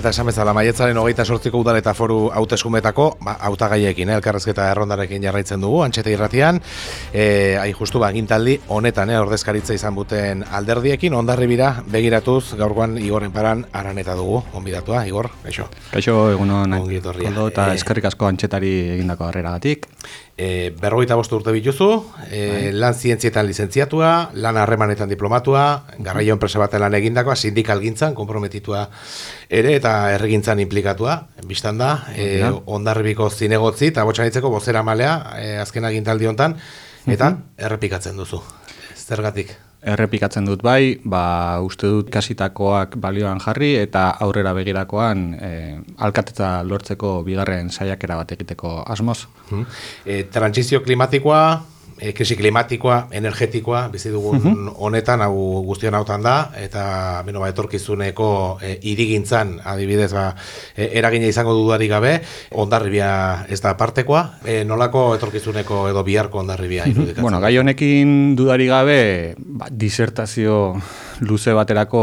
Eta esan bezala, maietzaren hogeita sortziko udal eta foru hauteskumetako, ba, hautagaiekin, eh, elkarrezketa errondarekin jarraitzen dugu, antxete irratian, e, ai justu ba, gintaldi, honetan, eh, ordezkaritza izan buten alderdiekin, ondarri bira, begiratuz, gaurkoan Igorren paran araneta dugu, onbidatua, Igor, kaixo. Kaixo, egunon, Ongi etorria. eta Eh, eskerrik asko antxetari egindako harreragatik. E, berrogeita bostu urte bituzu, e, lan zientzietan lizentziatua, lan harremanetan diplomatua, garraio enpresa baten lan egindakoa, sindikal gintzan, komprometitua ere, eta erregintzan implikatua, biztan da, e, Ja. ondarribiko zinegotzi, eta botxanitzeko bozera malea, e, azken agintaldi hontan, eta errepikatzen duzu. Zergatik? Errepikatzen dut bai, ba, uste dut kasitakoak balioan jarri eta aurrera begirakoan e, alkatetza lortzeko bigarren saiakera bat egiteko asmoz. Hmm. E, transizio klimatikoa, e, krisi klimatikoa, energetikoa, bizi dugun honetan, hau guztion hautan da, eta beno, ba, etorkizuneko e, irigintzan, adibidez, ba, e, eragina izango dudari gabe, ondarribia ez da partekoa, e, nolako etorkizuneko edo biharko ondarribia irudikatzen. Bueno, gai honekin dudari gabe, ba, disertazio luze baterako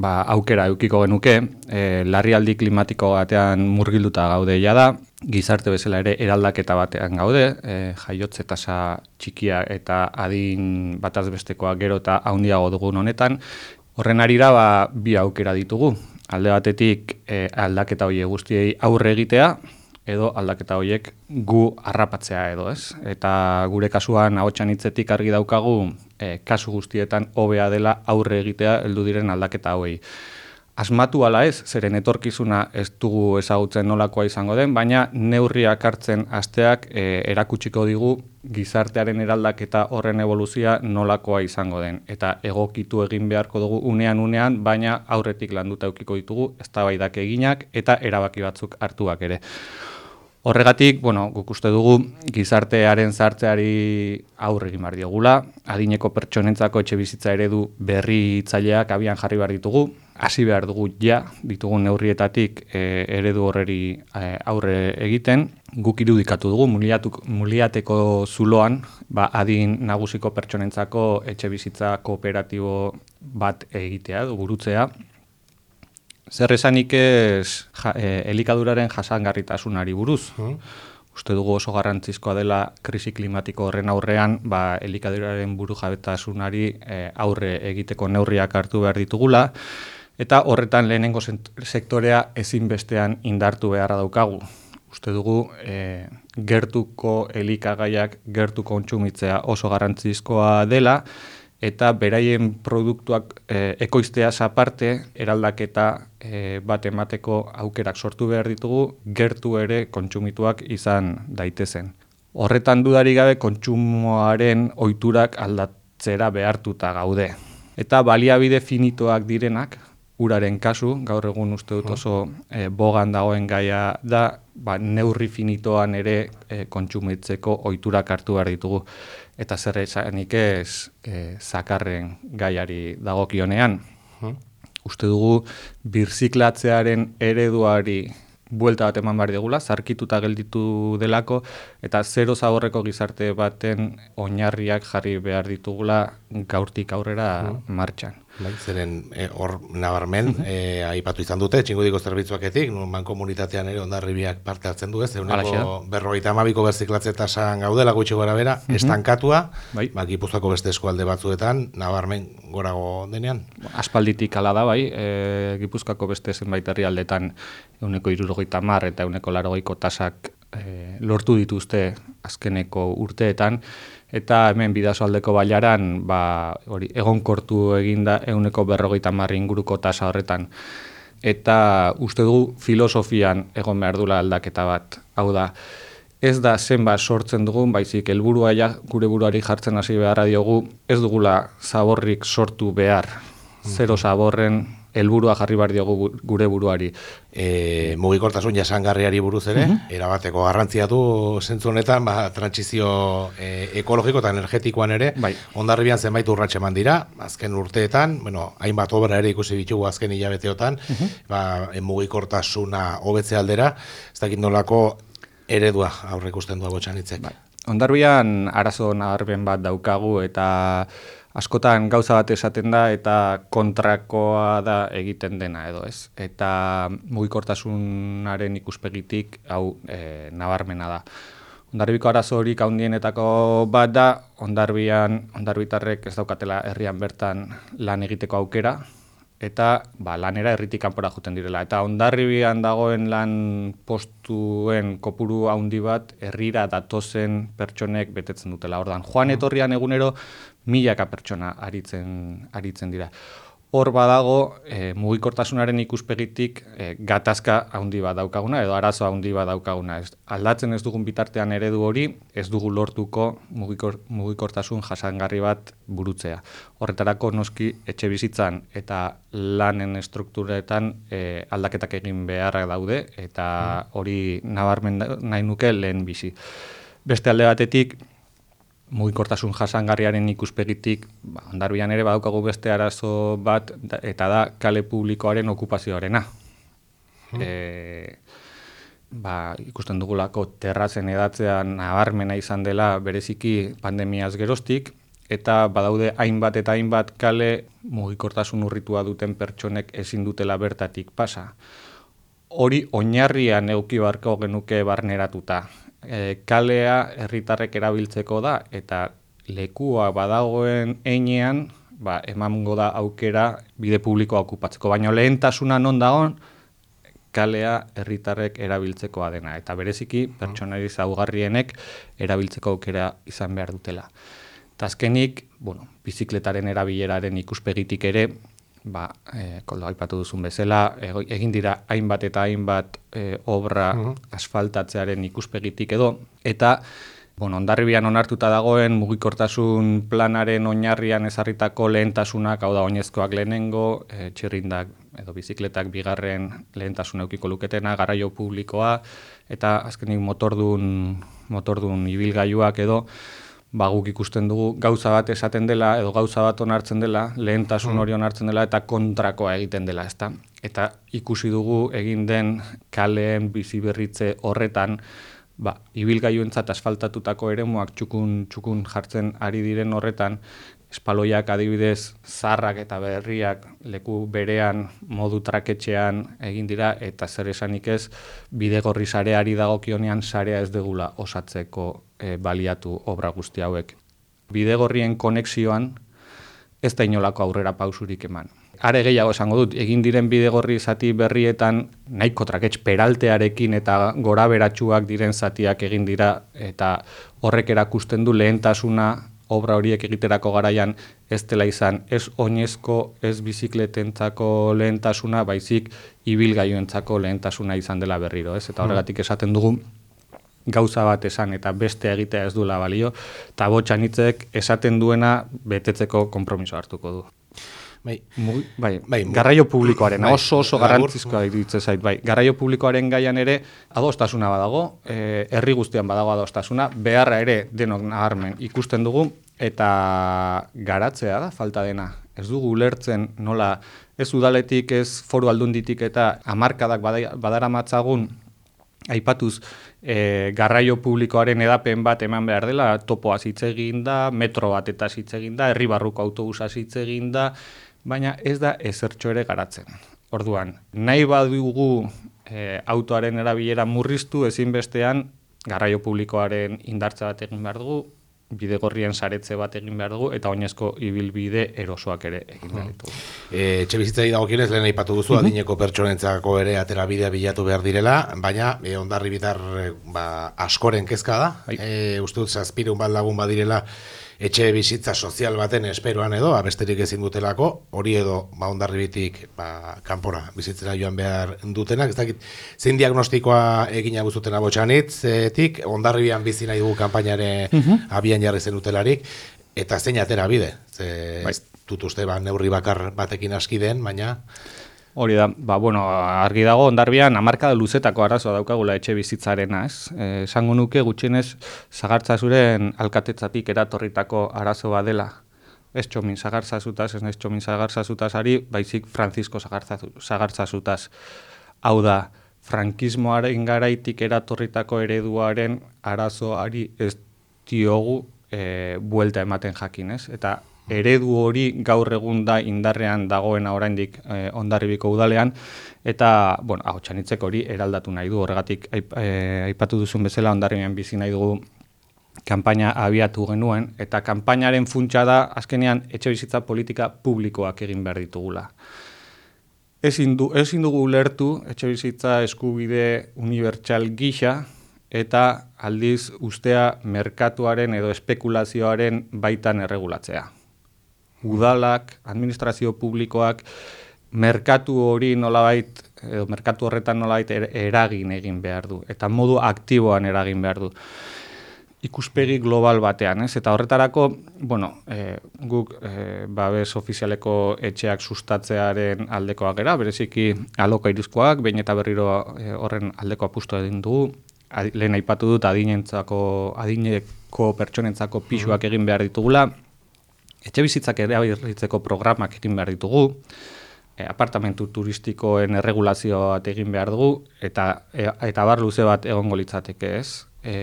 ba, aukera eukiko genuke, e, larrialdi klimatiko batean murgilduta gaude da, gizarte bezala ere eraldaketa batean gaude, e, jaiotze tasa txikia eta adin bataz bestekoa gero eta handiago dugun honetan, horren arira ba, bi aukera ditugu. Alde batetik e, aldaketa horiek guztiei aurre egitea, edo aldaketa horiek gu harrapatzea edo, ez? Eta gure kasuan ahotsan hitzetik argi daukagu e, kasu guztietan hobea dela aurre egitea heldu diren aldaketa hauei. Asmatu ala ez, zeren etorkizuna ez dugu ezagutzen nolakoa izango den, baina neurriak hartzen asteak e, erakutsiko digu gizartearen eraldaketa horren evoluzia nolakoa izango den. Eta egokitu egin beharko dugu unean unean, baina aurretik landuta eukiko ditugu eztabaidak eginak eta erabaki batzuk hartuak ere. Horregatik, bueno, guk uste dugu gizartearen zartzeari aurre egin behar diogula, adineko pertsonentzako etxe bizitza eredu berri itzaileak abian jarri behar ditugu, hasi behar dugu ja ditugun neurrietatik e, eredu horreri e, aurre egiten, guk irudikatu dugu muliatuk, muliateko zuloan, ba, adin nagusiko pertsonentzako etxe bizitza kooperatibo bat egitea, du burutzea, Zer esanik ez ja, e, elikaduraren jasangarritasunari buruz. Uste dugu oso garrantzizkoa dela krisi klimatiko horren aurrean, ba, elikaduraren buru jabetasunari e, aurre egiteko neurriak hartu behar ditugula, eta horretan lehenengo sektorea ezinbestean indartu beharra daukagu. Uste dugu e, gertuko elikagaiak gertu kontsumitzea oso garrantzizkoa dela, eta beraien produktuak e, ekoizteaz aparte eraldaketa e, bat emateko aukerak sortu behar ditugu gertu ere kontsumituak izan daitezen. Horretan dudari gabe kontsumoaren ohiturak aldatzera behartuta gaude. Eta baliabide finitoak direnak, uraren kasu, gaur egun uste dut oso e, bogan dagoen gaia da, ba, neurri finitoan ere e, kontsumitzeko ohiturak hartu behar ditugu. Eta zer esanik ez e, zakarren gaiari dagokionean. Uste dugu birziklatzearen ereduari buelta bat eman behar digula, zarkituta gelditu delako, eta zero zaborreko gizarte baten oinarriak jarri behar ditugula gaurtik aurrera martxan. Bai, zeren eh, hor nabarmen, e, aipatu izan dute, txingudiko zerbitzuaketik, nun komunitatean ere ondarribiak parte hartzen du ez, Halaxe euneko berrogeita amabiko berziklatze tasan gaudela gutxi gora bera, estankatua, Bai. ba, Gipuzkoako beste eskualde batzuetan, nabarmen gorago denean. Aspalditik hala da bai, e, Gipuzkoako beste zenbait herrialdetan euneko irurogeita mar eta euneko larogeiko tasak e, lortu dituzte azkeneko urteetan, eta hemen bidasoaldeko bailaran ba, hori, egonkortu eginda euneko berrogeita mar inguruko tasa horretan. Eta uste dugu filosofian egon behar dula aldaketa bat. Hau da, ez da zenbat sortzen dugun, baizik helburua ja gure buruari jartzen hasi beharra diogu, ez dugula zaborrik sortu behar. Zero zaborren helburua jarri behar diogu gu- gure buruari. E, mugikortasun jasangarriari buruz ere, erabateko garrantzia du zentzu honetan, ba, trantsizio e, ekologiko eta energetikoan ere, Bai. ondarribian zenbait urratxe eman dira, azken urteetan, bueno, hainbat obra ere ikusi ditugu azken hilabeteotan, ba, e, mugikortasuna hobetze aldera, ez dakit nolako eredua aurre ikusten du agotxan hitzek. Ondarbian arazo nabarmen bat daukagu eta askotan gauza bat esaten da eta kontrakoa da egiten dena edo ez. Eta mugikortasunaren ikuspegitik hau e, nabarmena da. Ondarbiko arazo horik handienetako bat da, ondarbian, ondarbitarrek ez daukatela herrian bertan lan egiteko aukera, eta ba, lanera erritik kanpora juten direla. Eta ondarribian dagoen lan postuen kopuru handi bat herrira datozen pertsonek betetzen dutela. Ordan joan etorrian egunero milaka pertsona aritzen, aritzen dira hor badago e, mugikortasunaren ikuspegitik e, gatazka handi bat daukaguna edo arazo handi bat daukaguna. Ez, aldatzen ez dugun bitartean eredu hori, ez dugu lortuko mugikor, mugikortasun jasangarri bat burutzea. Horretarako noski etxe bizitzan eta lanen estrukturetan e, aldaketak egin beharrak daude eta mm. hori nabarmen nahi nuke lehen bizi. Beste alde batetik, mugikortasun jasangarriaren ikuspegitik, ba, ondarbian ere badaukagu beste arazo bat, eta da kale publikoaren okupazioarena. Hmm. E, ba, ikusten dugulako terrazen edatzean nabarmena izan dela bereziki pandemiaz gerostik, eta badaude hainbat eta hainbat kale mugikortasun urritua duten pertsonek ezin dutela bertatik pasa. Hori oinarrian euki barko genuke barneratuta e, kalea herritarrek erabiltzeko da eta lekua badagoen einean ba, emango da aukera bide publikoa okupatzeko. Baina lehentasuna non dagoen kalea herritarrek erabiltzekoa dena. Eta bereziki pertsonari zaugarrienek erabiltzeko aukera izan behar dutela. Eta azkenik, bueno, bizikletaren erabileraren ikuspegitik ere, ba, e, koldo aipatu duzun bezala, egin dira hainbat eta hainbat e, obra uh asfaltatzearen ikuspegitik edo, eta Bueno, ondarribian onartuta dagoen mugikortasun planaren oinarrian ezarritako lehentasunak, hau da oinezkoak lehenengo, e, txirrindak edo bizikletak bigarren lehentasuna eukiko luketena, garaio publikoa, eta azkenik motordun, motordun ibilgailuak edo, ba, guk ikusten dugu gauza bat esaten dela edo gauza bat onartzen dela, lehentasun mm. hori onartzen dela eta kontrakoa egiten dela, ezta? Eta ikusi dugu egin den kaleen bizi berritze horretan, ba, ibilgailuentzat asfaltatutako eremuak txukun txukun jartzen ari diren horretan, espaloiak adibidez zarrak eta berriak leku berean modu traketxean egin dira eta zer esanik ez bidegorri sareari dagokionean sarea ez degula osatzeko e, baliatu obra guzti hauek. Bidegorrien konexioan ez da inolako aurrera pausurik eman. Are gehiago esango dut, egin diren bidegorri zati berrietan nahiko traketx peraltearekin eta gora beratxuak diren zatiak egin dira eta horrek erakusten du lehentasuna obra horiek egiterako garaian ez dela izan. Ez oinezko, ez bizikletentzako lehentasuna, baizik ibilgailuentzako lehentasuna izan dela berriro, ez? Eta horregatik esaten dugu gauza bat esan eta beste egitea ez duela balio, eta botxan esaten duena betetzeko konpromiso hartuko du. Bai, bai, bai, garraio publikoaren, bai, oso oso garrantzizkoa ditze zait, bai, garraio publikoaren gaian ere adostasuna badago, e, herri guztian badago adostasuna, beharra ere denok naharmen ikusten dugu, eta garatzea da, falta dena. Ez dugu ulertzen nola, ez udaletik, ez foru aldunditik eta amarkadak badara matzagun, aipatuz, e, garraio publikoaren edapen bat eman behar dela, topoa hitz egin da, metro bat eta hitz egin da, herri barruko autobusa hitz egin da, baina ez da ezertxo ere garatzen. Orduan, nahi badugu e, autoaren erabilera murriztu ezinbestean garraio publikoaren indartza bat egin behar dugu, bidegorrien saretze bat egin behar dugu, eta oinezko ibilbide erosoak ere egin behar dugu. E, Etxe bizitzai dagokionez, lehen aipatu duzu, mm adineko pertsonentzako ere atera bidea bilatu behar direla, baina e, ondarri bitar e, ba, askoren kezka da, e, uste dut zazpirun bat lagun badirela, etxe bizitza sozial baten esperoan edo, abesterik ezin dutelako, hori edo ba, ondarribitik ba, kanpora bizitzera joan behar dutenak, ez dakit, zein diagnostikoa egin abuzuten abotxanitz, etik, ondarribian bizi nahi dugu kampainare mhm. abian jarri zen utelarik, eta zein atera bide, ze, bai. dut uste ba, neurri bakar batekin aski den, baina... Hori da, ba, bueno, argi dago, ondarbian, amarka luzetako arazoa daukagula etxe bizitzarena? E, esango nuke gutxienez, zagartza zuren alkatetzatik eratorritako arazo badela. Ez txomin zagartza zutaz, ez naiz txomin zagartza zutaz ari, baizik Francisco zagartza zutaz. Hau da, frankismoaren garaitik eratorritako ereduaren arazoari ez diogu e, buelta ematen jakin, ez? Eta eredu hori gaur egun da indarrean dagoena oraindik e, ondarribiko udalean, eta, bueno, hau txanitzek hori eraldatu nahi du, horregatik aipatu duzun bezala ondarribian bizi nahi dugu kanpaina abiatu genuen, eta kanpainaren funtsa da, azkenean, etxe bizitza politika publikoak egin behar ditugula. Ezin, du, ezin dugu ulertu etxe bizitza eskubide unibertsal gisa, eta aldiz ustea merkatuaren edo espekulazioaren baitan erregulatzea. Udalak, administrazio publikoak, merkatu hori nolabait, edo merkatu horretan nolabait er, eragin egin behar du, eta modu aktiboan eragin behar du. Ikuspegi global batean, ez? Eta horretarako, bueno, e, guk e, babes ofizialeko etxeak sustatzearen aldekoak gera, bereziki aloka irizkoak, behin eta berriro e, horren aldeko apustu egin dugu, Adi, lehen aipatu dut adinentzako, adineko pertsonentzako pisuak egin behar ditugula, etxe bizitzak ere abirritzeko programak egin behar ditugu, e, apartamentu turistikoen erregulazioa egin behar dugu, eta, e, eta bar luze bat egongo litzateke ez. E,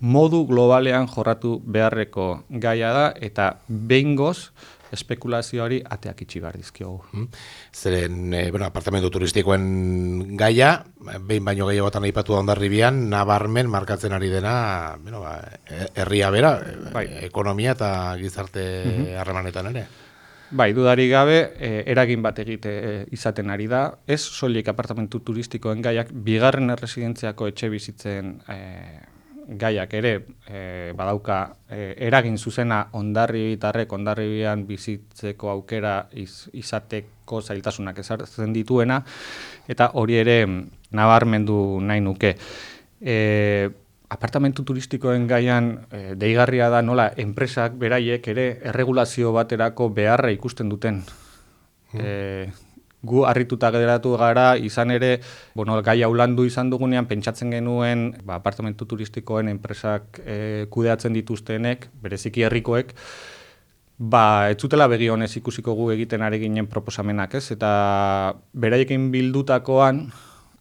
modu globalean jorratu beharreko gaia da eta behingoz espekulazioari ateak itxi behar dizkiogu. Hmm. Zeren, e, bueno, apartamentu turistikoen gaia, behin baino gehiago batan aipatu da ondarribian, nabarmen markatzen ari dena, bueno, ba, herria bera, bai. ekonomia eta gizarte mhm. harremanetan ere. Bai, dudari gabe, e, eragin bat egite e, izaten ari da. Ez soilik apartamentu turistikoen gaiak, bigarren erresidentziako etxe bizitzen e, gaiak ere e, badauka e, eragin zuzena ondarri bitarrek ondarri bizitzeko aukera iz, izateko zailtasunak ezartzen dituena eta hori ere nabarmendu nahi nuke. E, apartamentu turistikoen gaian e, deigarria da nola enpresak beraiek ere erregulazio baterako beharra ikusten duten. Hmm gu harrituta geratu gara izan ere, bueno, gai haulandu izan dugunean pentsatzen genuen, ba, apartamentu turistikoen enpresak e, kudeatzen dituztenek, bereziki herrikoek, ba, ez zutela begi honez ikusiko gu egiten ari ginen proposamenak, ez? Eta beraiekin bildutakoan,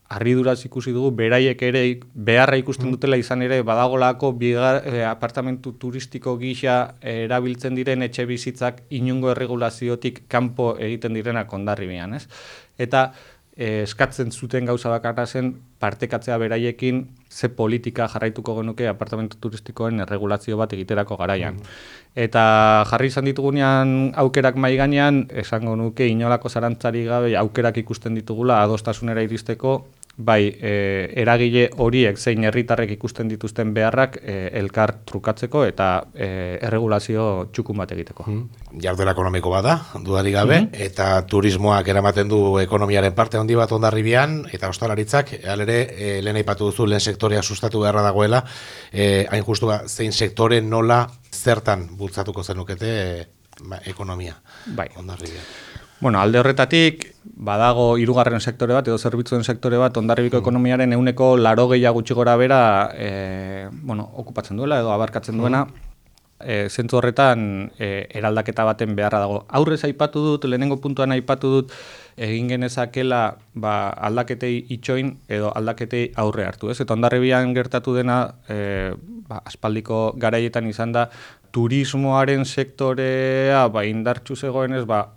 Arriduraz ikusi dugu, beraiek ere beharra ikusten mm. dutela izan ere, badagolako bigar, e, apartamentu turistiko gisa erabiltzen diren etxe bizitzak inungo erregulaziotik kanpo egiten direnak ondarri bian, ez? Eta e, eskatzen zuten gauza bakarra zen partekatzea beraiekin ze politika jarraituko genuke apartamentu turistikoen erregulazio bat egiterako garaian. Mm. Eta jarri izan ditugunean aukerak mai gainean, esango nuke inolako zarantzari gabe aukerak ikusten ditugula adostasunera iristeko bai, e, eragile horiek zein herritarrek ikusten dituzten beharrak e, elkar trukatzeko eta e, erregulazio txukun bat egiteko. Mm. Jardela ekonomiko bada, dudari gabe, mm-hmm. eta turismoak eramaten du ekonomiaren parte handi bat ondarribian, eta ostalaritzak, alere, e, lehen aipatu duzu, lehen sektorea sustatu beharra dagoela, e, hain justu ba, zein sektore nola zertan bultzatuko zenukete e, ba, ekonomia bai. ondarribian. Bueno, alde horretatik, badago hirugarren sektore bat, edo zerbitzuen sektore bat, ondarribiko mm. ekonomiaren euneko laro gehiago gutxi gora bera, e, bueno, okupatzen duela, edo abarkatzen mm. duena, e, zentzu horretan e, eraldaketa baten beharra dago. Aurrez aipatu dut, lehenengo puntuan aipatu dut, egin genezakela ba, aldaketei itxoin edo aldaketei aurre hartu. Ez? Eta ondarribian gertatu dena, e, ba, aspaldiko garaietan izan da, turismoaren sektorea ba, indartxu zegoenez, ba,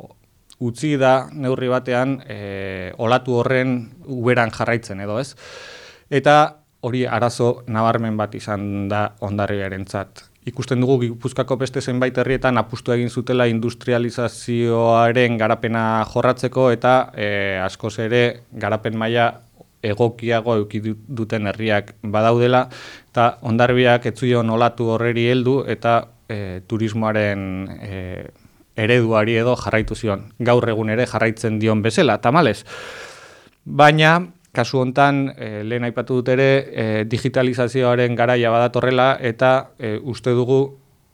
utzi da neurri batean e, olatu horren uberan jarraitzen edo ez. Eta hori arazo nabarmen bat izan da ondarriaren zat. Ikusten dugu Gipuzkako beste zenbait herrietan apustu egin zutela industrializazioaren garapena jorratzeko eta e, askoz ere garapen maila egokiago eduki duten herriak badaudela eta ondarbiak etzuion olatu horreri heldu eta e, turismoaren e, ereduari edo jarraitu zion. Gaur egun ere jarraitzen dion bezala, tamales. Baina, kasu hontan, e, lehen aipatu dut ere, e, digitalizazioaren garaia badatorrela eta e, uste dugu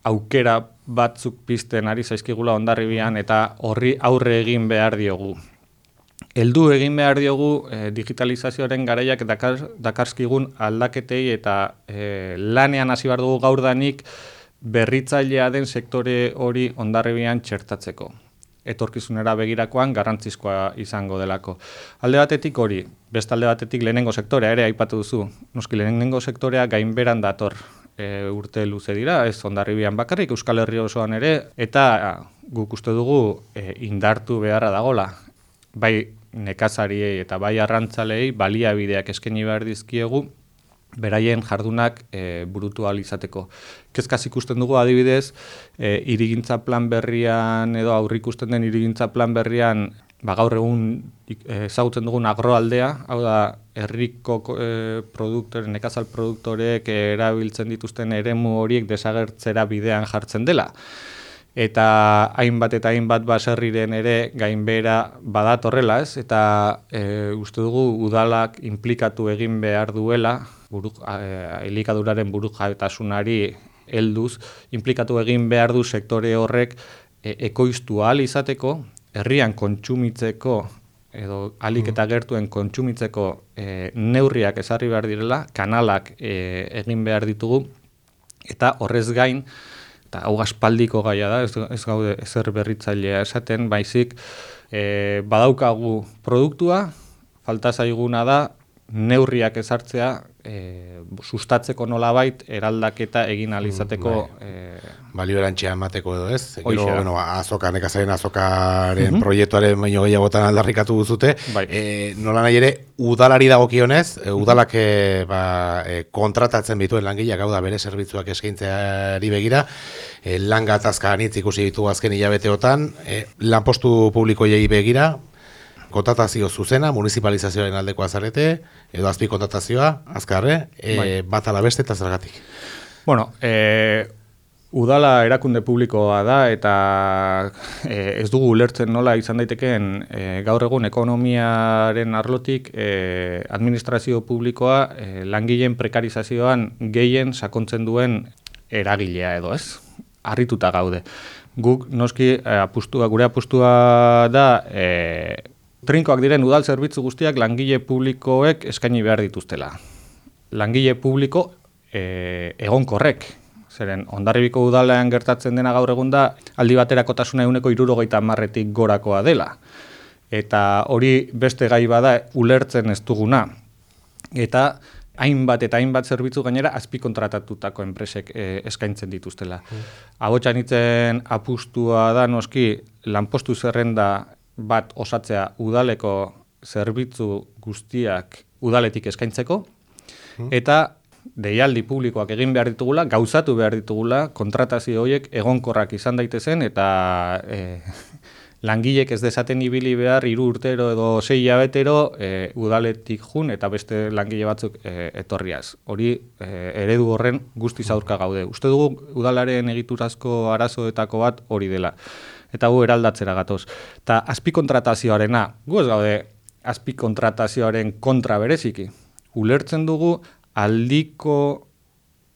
aukera batzuk pizten ari zaizkigula ondarribian eta horri aurre egin behar diogu. Heldu egin behar diogu e, digitalizazioaren garaiak dakar, dakarskigun aldaketei eta e, lanean hasi behar dugu gaurdanik berritzailea den sektore hori ondarribian txertatzeko. Etorkizunera begirakoan garrantzizkoa izango delako. Alde batetik hori, beste alde batetik lehenengo sektorea ere aipatu duzu. Noski lehenengo sektorea gainberan dator. e, urte luze dira, ez ondarribian bakarrik, Euskal Herri osoan ere, eta guk uste dugu e, indartu beharra dagola. Bai nekazariei eta bai arrantzalei baliabideak eskaini behar dizkiegu, beraien jardunak e, burutu izateko. Kezkaz ikusten dugu adibidez, e, irigintza plan berrian edo aurrikusten den irigintza plan berrian ba, gaur egun ezagutzen dugun agroaldea, hau da herriko e, produktore, nekazal produktorek erabiltzen dituzten eremu horiek desagertzera bidean jartzen dela eta hainbat eta hainbat baserriren ere gainbera badatorrela, ez? Eta e, uste dugu udalak implikatu egin behar duela, buru, e, elikaduraren buru jaetasunari helduz, implikatu egin behar du sektore horrek e, ekoiztu ahal izateko, herrian kontsumitzeko edo alik eta gertuen kontsumitzeko e, neurriak ezarri behar direla, kanalak e, egin behar ditugu, eta horrez gain, eta hau gaspaldiko gaia da, ez, ez gaude ezer berritzailea esaten, baizik e, badaukagu produktua, falta zaiguna da, neurriak ezartzea e, sustatzeko nolabait eraldaketa egin alizateko mm, bai. e, balio erantxea emateko edo ez Gero, bueno, azoka, nekazaren azokaren mm proiektuaren baino gehiagotan aldarrikatu duzute bai. e, nola nahi ere udalari dagokionez e, udalak e, ba, e, kontratatzen bituen langileak hau da bere zerbitzuak eskaintzeari begira e, langa atazka anitz ikusi ditu azken hilabeteotan e, lanpostu publikoiei begira kontratazio zuzena, municipalizazioaren aldeko azarete, edo azpi kontratazioa, azkarre, e, bai. bat alabeste eta zergatik. Bueno, e, udala erakunde publikoa da, eta e, ez dugu ulertzen nola izan daitekeen e, gaur egun ekonomiaren arlotik e, administrazio publikoa e, langileen prekarizazioan gehien sakontzen duen eragilea edo ez, harrituta gaude. Guk noski apustua, gure apustua da e, Trinkoak diren udal zerbitzu guztiak langile publikoek eskaini behar dituztela. Langile publiko e, egonkorrek. Zeren, ondarribiko udalean gertatzen dena gaur egun da, aldi baterako tasuna eguneko irurogeita marretik gorakoa dela. Eta hori beste gai bada ulertzen ez duguna. Eta hainbat eta hainbat zerbitzu gainera azpi kontratatutako enpresek e, eskaintzen dituztela. Mm. Agotxan itzen apustua da noski lanpostu zerrenda bat osatzea udaleko zerbitzu guztiak udaletik eskaintzeko, hmm. eta deialdi publikoak egin behar ditugula, gauzatu behar ditugula, kontratazio horiek egonkorrak izan daitezen, eta e, langilek ez dezaten ibili behar hiru urtero edo sei abetero e, udaletik jun eta beste langile batzuk e, etorriaz. Hori e, eredu horren guzti zaurka gaude. Uste dugu udalaren egiturazko arazoetako bat hori dela eta gu eraldatzera gatoz. Eta azpi kontratazioarena, gu ez gaude azpi kontratazioaren kontra bereziki. Ulertzen dugu aldiko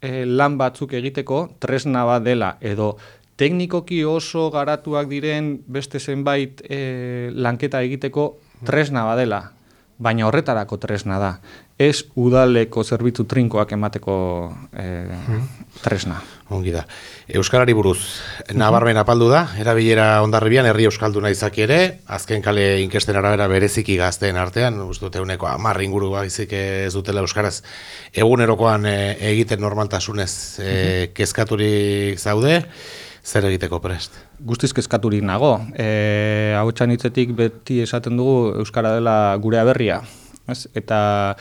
e, lan batzuk egiteko tresna bat dela edo teknikoki oso garatuak diren beste zenbait e, lanketa egiteko tresna badela, baina horretarako tresna da. Ez udaleko zerbitzu trinkoak emateko e, tresna. Ongi da. Euskarari buruz, nabarmen apaldu da, erabilera ondarribian herri euskalduna izaki ere, azken kale inkesten arabera bereziki gazteen artean, uste uneko amar inguru baizik ez dutela euskaraz egunerokoan e, egiten normaltasunez e, kezkaturik zaude, zer egiteko prest? Guztiz kezkaturik nago. E, Hau hitzetik beti esaten dugu euskara dela gure aberria. Ez? Eta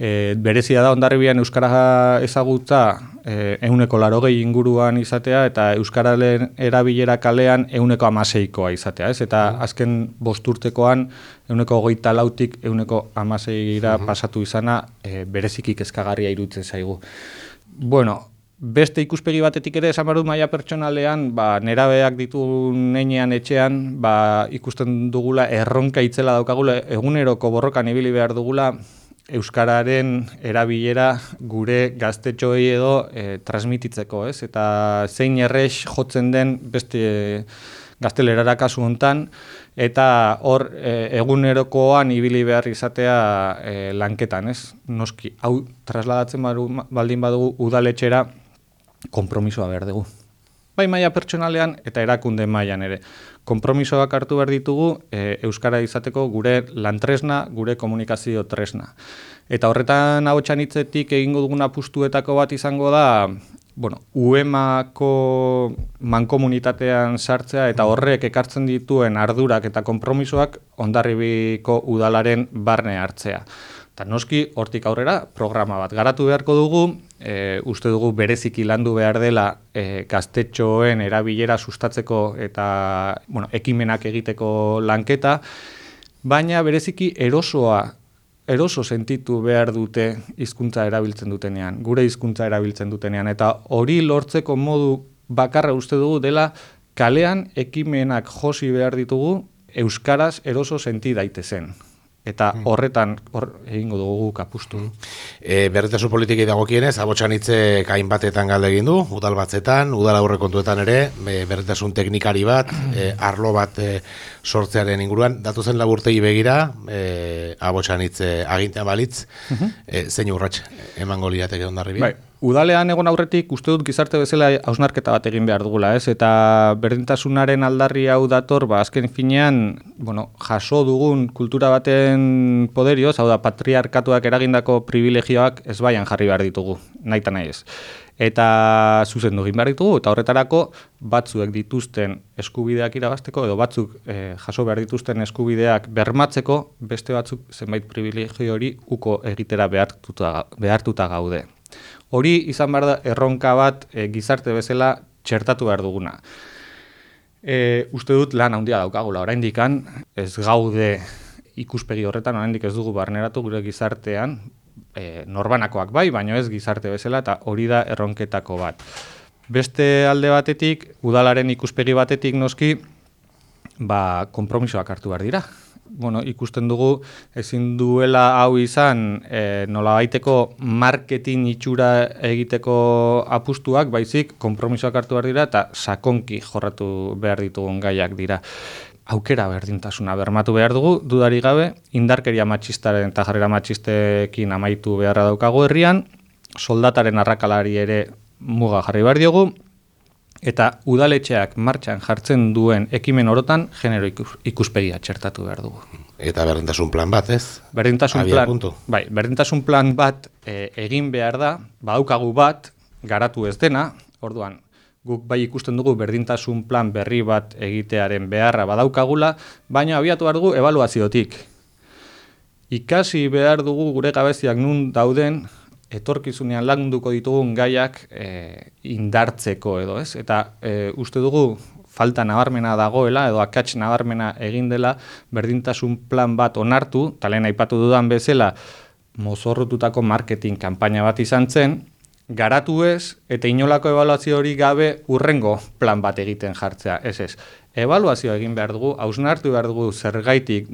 e, berezia da ondarribian euskara ezagutza e, euneko larogei inguruan izatea eta euskaralen erabilera kalean euneko amaseikoa izatea. Ez? Eta azken bosturtekoan euneko goita lautik euneko amaseira pasatu izana e, berezikik ezkagarria irutzen zaigu. Bueno, Beste ikuspegi batetik ere esan barut maila pertsonalean, ba, nerabeak ditu neinean etxean, ba, ikusten dugula erronka itzela daukagula, eguneroko borrokan ibili behar dugula, euskararen erabilera gure gaztetxoei edo e, transmititzeko, ez? Eta zein errex jotzen den beste gaztelerara kasu hontan eta hor e, egunerokoan ibili behar izatea e, lanketan, ez? Noski, hau trasladatzen baldin badugu udaletxera konpromisoa behar dugu bai maila pertsonalean eta erakunde mailan ere. Konpromisoak hartu behar ditugu e, Euskara izateko gure lantresna, gure komunikazio tresna. Eta horretan hau txanitzetik egingo duguna pustuetako bat izango da bueno, uemako mankomunitatean sartzea eta horrek ekartzen dituen ardurak eta konpromisoak ondarribiko udalaren barne hartzea. Eta noski, hortik aurrera, programa bat garatu beharko dugu, e, uste dugu bereziki landu behar dela e, gaztetxoen erabilera sustatzeko eta bueno, ekimenak egiteko lanketa, baina bereziki erosoa eroso sentitu behar dute hizkuntza erabiltzen dutenean, gure hizkuntza erabiltzen dutenean, eta hori lortzeko modu bakarra uste dugu dela kalean ekimenak josi behar ditugu euskaraz eroso senti daitezen eta hmm. horretan hor egingo dugu kapustu. Mm. E, berretasun politikei dagokienez, abotsan hitze kain batetan galde egin du, udal batzetan, udal aurre kontuetan ere, e, berretasun teknikari bat, e, arlo bat e, sortzearen inguruan, datu zen laburtei begira, e, abotsan hitze agintean balitz, e, zein urratx emango lirateke ondarri Bai, Udalean egon aurretik uste dut gizarte bezala hausnarketa bat egin behar dugula, ez? Eta berdintasunaren aldarri hau dator, ba, azken finean, bueno, jaso dugun kultura baten poderioz, hau da, patriarkatuak eragindako privilegioak ez baian jarri behar ditugu, nahi nahi ez. Eta zuzen dugin behar ditugu, eta horretarako batzuek dituzten eskubideak irabazteko, edo batzuk eh, jaso behar dituzten eskubideak bermatzeko, beste batzuk zenbait privilegio hori uko egitera behartuta, behartuta gaude. Hori izan behar da erronka bat e, gizarte bezala txertatu behar duguna. E, uste dut lan handia daukagula, oraindik ez gaude ikuspegi horretan, oraindik ez dugu barneratu gure gizartean, e, norbanakoak bai, baino ez gizarte bezala, eta hori da erronketako bat. Beste alde batetik, udalaren ikuspegi batetik noski, ba, kompromisoak hartu behar dira bueno, ikusten dugu ezin duela hau izan e, nola baiteko marketing itxura egiteko apustuak, baizik kompromisoak hartu behar dira eta sakonki jorratu behar ditugun gaiak dira. Aukera berdintasuna bermatu behar dugu, dudari gabe, indarkeria matxistaren eta jarrera matxistekin amaitu beharra daukago herrian, soldataren arrakalari ere muga jarri behar diogu, eta udaletxeak martxan jartzen duen ekimen orotan genero ikuspegia txertatu behar dugu. Eta berdintasun plan bat, ez? Berdintasun plan, bai, berdintasun plan bat e, egin behar da, badaukagu bat, garatu ez dena, orduan, guk bai ikusten dugu berdintasun plan berri bat egitearen beharra badaukagula, baina abiatu behar dugu evaluaziotik. Ikasi behar dugu gure gabeziak nun dauden, etorkizunean lagunduko ditugun gaiak e, indartzeko edo, ez? Eta e, uste dugu falta nabarmena dagoela edo akats nabarmena egin dela berdintasun plan bat onartu, talen aipatu dudan bezala mozorrotutako marketing kanpaina bat izan zen, garatu ez eta inolako evaluazio hori gabe urrengo plan bat egiten jartzea, ez ez. Evaluazio egin behar dugu, hausnartu behar dugu zergaitik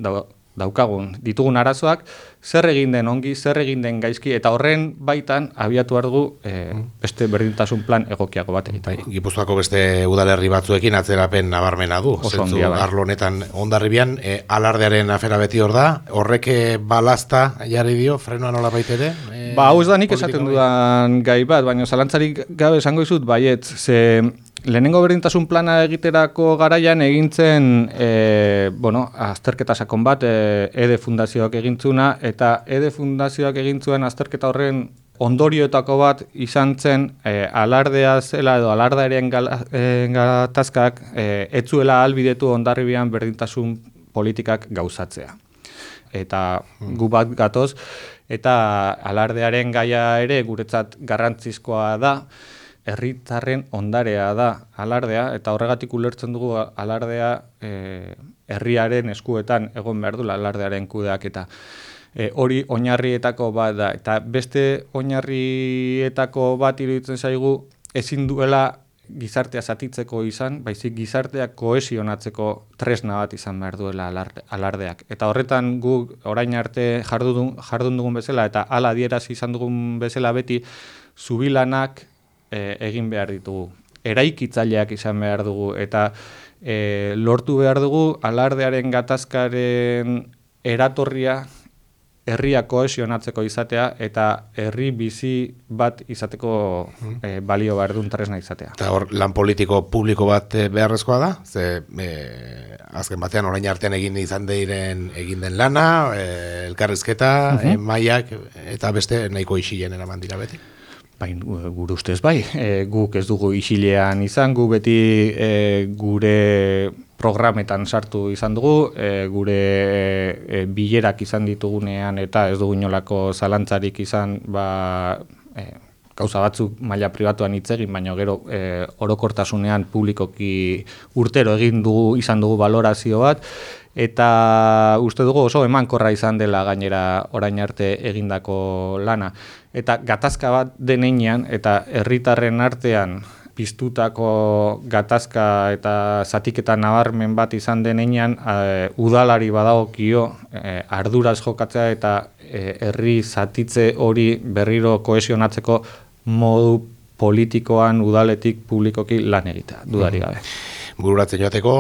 daukagun ditugun arazoak, zer egin den ongi, zer egin den gaizki, eta horren baitan abiatu behar dugu e, beste berdintasun plan egokiago bat egitea. Bai, Gipuzkoako beste udalerri batzuekin atzerapen nabarmena du. Oso ondia, bai. Arlo honetan ondarribian, e, alardearen afera beti hor da, horrek balasta jarri dio, frenoa nola baitere? E, ba, hau ez da nik esaten dudan gai bat, baina zalantzarik gabe esango izut, baiet, ze lehenengo berdintasun plana egiterako garaian egintzen e, bueno, azterketa sakon bat e, EDE fundazioak egintzuna eta EDE fundazioak egintzuen azterketa horren ondorioetako bat izan zen e, alardea zela edo alardarean e, gatazkak e, etzuela albidetu ondarribian berdintasun politikak gauzatzea. Eta gu bat gatoz, eta alardearen gaia ere guretzat garrantzizkoa da, herritarren ondarea da alardea eta horregatik ulertzen dugu alardea e, herriaren eskuetan egon behar du alardearen kudeak eta e, hori oinarrietako bat da eta beste oinarrietako bat iruditzen zaigu ezin duela gizartea zatitzeko izan, baizik gizarteak kohesionatzeko tresna bat izan behar duela alardeak. Eta horretan gu orain arte jardun, jardun dugun bezala eta ala dieraz izan dugun bezala beti zubilanak e, egin behar ditugu. Eraikitzaileak izan behar dugu eta e, lortu behar dugu alardearen gatazkaren eratorria herria kohesionatzeko izatea eta herri bizi bat izateko e, balio behar duen tresna izatea. Eta hor, lan politiko publiko bat e, beharrezkoa da? Ze, e, azken batean orain artean egin izan deiren egin den lana, e, elkarrizketa, uh maiak, eta beste nahiko isien eraman dira beti? Bain, gure ustez bai, e, guk ez dugu isilean izan, gu beti e, gure programetan sartu izan dugu, e, gure e, bilerak izan ditugunean eta ez dugu inolako zalantzarik izan, ba, e, gauza batzuk maila pribatuan hitz egin, baina gero orokortasunean publikoki urtero egin dugu izan dugu valorazio bat, eta uste dugu oso emankorra izan dela gainera orain arte egindako lana. Eta gatazka bat denean eta herritarren artean piztutako gatazka eta zatiketa nabarmen bat izan denean e, udalari badagokio e, arduraz jokatzea eta e, herri zatitze hori berriro kohesionatzeko modu politikoan udaletik publikoki lan egitea, dudari gabe. Bururatzen joateko,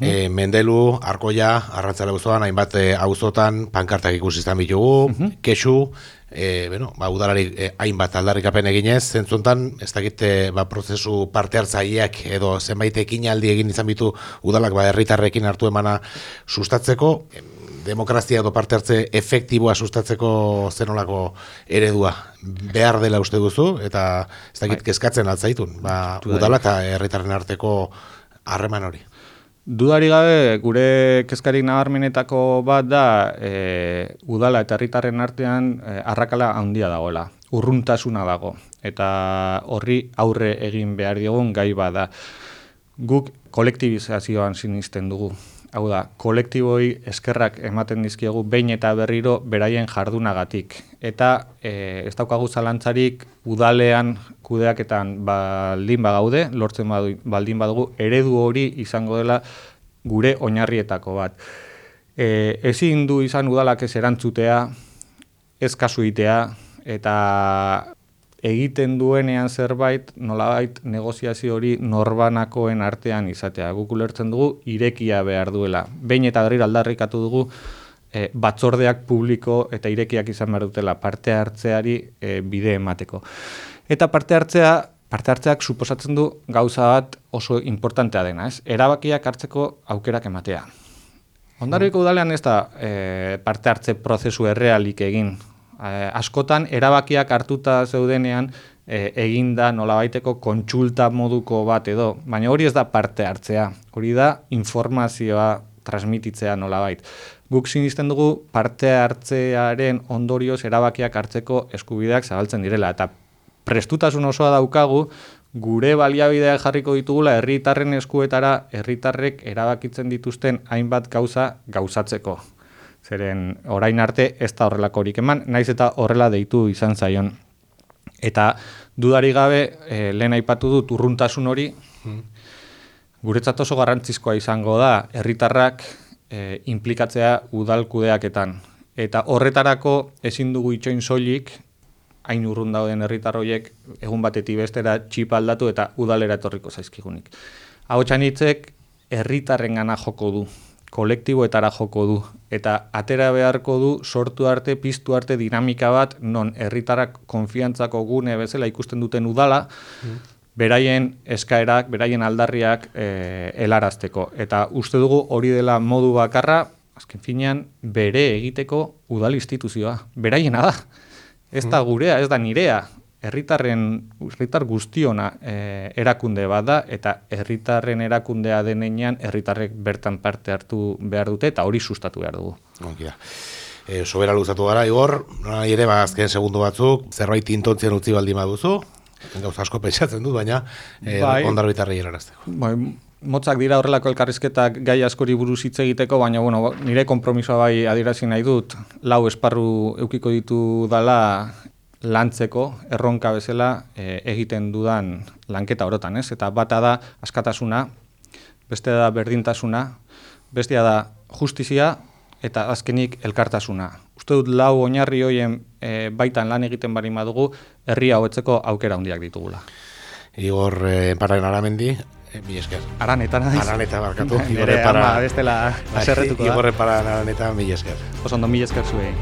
E, Mendelu, Arkoia, Arrantzale Buzoan, hainbat e, auzotan pankartak ikusi izan bitugu, uh kesu, e, bueno, ba, udalari e, hainbat aldarrikapen eginez, zentzuntan, ez dakite ba, prozesu parte hartzaileak edo zenbait ekinaldi egin izan bitu udalak ba, herritarrekin hartu emana sustatzeko, demokrazia edo parte hartze efektiboa sustatzeko zenolako eredua behar dela uste duzu, eta ez dakit bai. kezkatzen altzaitun, ba, udala eta herritarren arteko harreman hori. Dudari gabe, gure kezkarik nabarmenetako bat da e, udala eta herritarren artean e, arrakala handia dagoela, urruntasuna dago, eta horri aurre egin behar diogun gai bada. Guk kolektibizazioan sinisten dugu, hau da, kolektiboi eskerrak ematen dizkiegu behin eta berriro beraien jardunagatik. Eta e, ez daukagu zalantzarik udalean kudeaketan baldin bagaude, lortzen baldin badugu, eredu hori izango dela gure oinarrietako bat. E, ezin du izan udalak ez erantzutea, ez kasuitea, eta egiten duenean zerbait, nolabait negoziazio hori norbanakoen artean izatea. Guk ulertzen dugu, irekia behar duela. Behin eta berri aldarrikatu dugu, e, batzordeak publiko eta irekiak izan behar dutela parte hartzeari e, bide emateko. Eta parte hartzea, parte hartzeak suposatzen du gauza bat oso importantea dena, ez? Erabakiak hartzeko aukerak ematea. Ondarriko udalean ez da e, parte hartze prozesu errealik egin askotan erabakiak hartuta zeudenean eh, eginda nolabaiteko kontsulta moduko bat edo, baina hori ez da parte hartzea, hori da informazioa transmititzea nolabait. Guk sinisten dugu parte hartzearen ondorioz erabakiak hartzeko eskubideak zabaltzen direla, eta prestutasun osoa daukagu, gure baliabideak jarriko ditugula herritarren eskuetara herritarrek erabakitzen dituzten hainbat gauza gauzatzeko zeren orain arte ez da horrelakorik eman, naiz eta horrela deitu izan zaion. Eta dudari gabe, e, lehen aipatu dut urruntasun hori, hmm. guretzat oso garrantzizkoa izango da, herritarrak e, implikatzea udalkudeaketan. Eta horretarako ezin dugu itxoin soilik, hain urrun dauden herritarroiek egun batetik bestera txipa aldatu eta udalera etorriko zaizkigunik. Hau txanitzek, herritarren gana joko du, kolektiboetara joko du eta atera beharko du sortu arte piztu arte dinamika bat non herritarrak konfiantzako gune bezala ikusten duten udala mm. beraien eskaerak, beraien aldarriak e, helarazteko eta uste dugu hori dela modu bakarra azken finean bere egiteko udal instituzioa beraiena da ez da mm. gurea, ez da nirea herritarren herritar guztiona e, erakunde bada eta herritarren erakundea denean herritarrek bertan parte hartu behar dute eta hori sustatu behar dugu. Onkia. E, sobera luzatu gara, Igor, nahi ere, ba, azken segundu batzuk, zerbait intontzen utzi baldin baduzu, gauz asko pentsatzen dut, baina e, bai, ondar bitarri Bai, motzak dira horrelako elkarrizketak gai askori buruz hitz egiteko, baina bueno, nire konpromisoa bai adierazi nahi dut, lau esparru eukiko ditu dala lantzeko erronka bezala e, egiten dudan lanketa orotan, ez? Eta bata da askatasuna, bestea da berdintasuna, bestea da justizia eta azkenik elkartasuna. Uste dut lau oinarri hoien e, baitan lan egiten bari madugu, herria hobetzeko aukera handiak ditugula. Igor eh, Enparren Aramendi, eh, mi esker. Araneta naiz. Araneta barkatu. Nire ama bestela bai, aserretuko da. Igor Enparren Araneta, mi esker. Osondo, mi esker zuei.